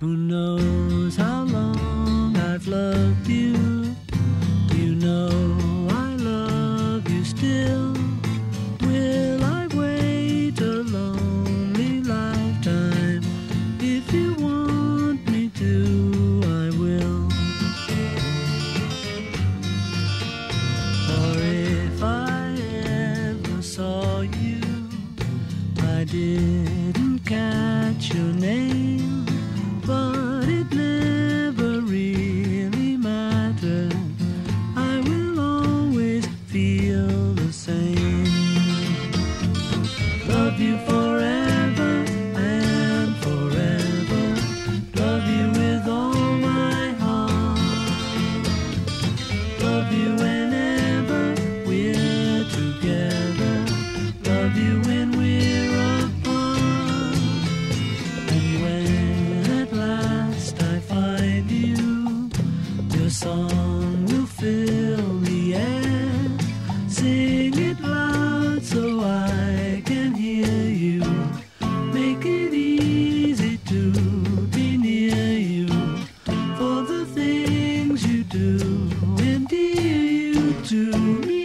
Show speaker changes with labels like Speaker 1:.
Speaker 1: Who knows how long I've loved you? You know I love you still. Will I wait a lonely lifetime? If you want me to, I will. Or if I ever saw you, I didn't catch your name. song will fill the air. Sing it loud so I can hear you. Make it easy to be near you. For the things you do endear you to.